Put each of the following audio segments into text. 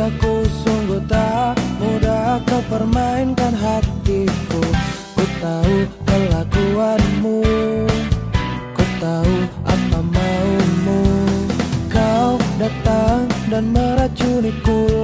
aku sungguh tak mudah kau permainkan hatiku. Ku tahu kelakuanmu Ku tahu apa maumu. Kau datang dan meracuniku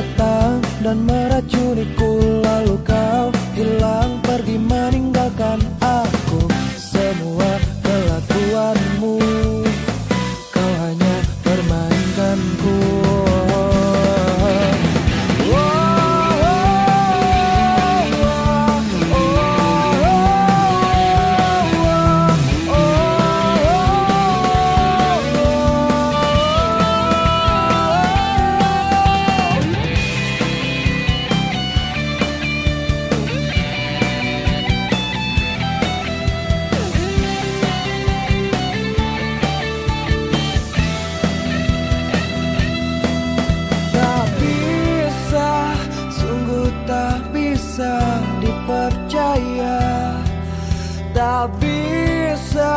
datang dan meracuniku Lalu kau hilang pergi meninggalkan aku cabeça.